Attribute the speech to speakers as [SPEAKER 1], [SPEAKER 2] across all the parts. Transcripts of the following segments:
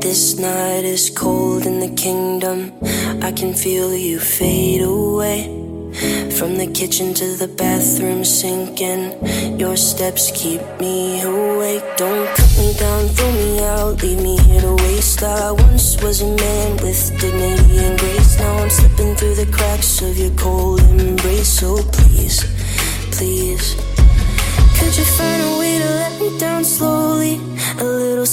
[SPEAKER 1] This night is cold in the kingdom. I can feel you fade away. From the kitchen to the bathroom sinking. Your steps keep me awake. Don't cut me down, throw me out, leave me here to waste. I once was a man with dignity and grace. Now I'm slipping through the cracks of your cold embrace. So please,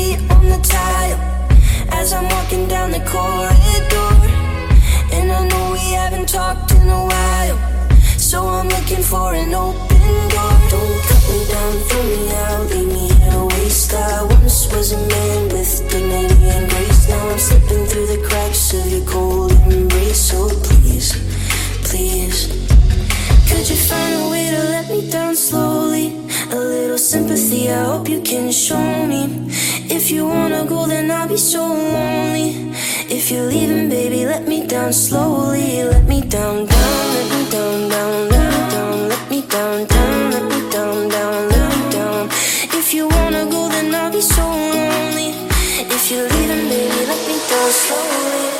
[SPEAKER 1] Feet on the tile as I'm walking down the corridor. And I know we haven't talked in a while, so I'm looking for an open door. Don't cut me down, throw me out, leave me here to waste. I once was a man with dignity and grace. Now I'm slipping through the cracks of your cold embrace. So please, please. Could you find a way to let me down slowly? A little sympathy, I hope you can show me. If you wanna go, then I'll be so lonely. If you're leaving, baby, let me down slowly. Let me down, down, let me down, down, let me down, let me down, down, let me down, down, let me down. If you wanna go, then I'll be so lonely. If you're leaving, baby, let me down slowly.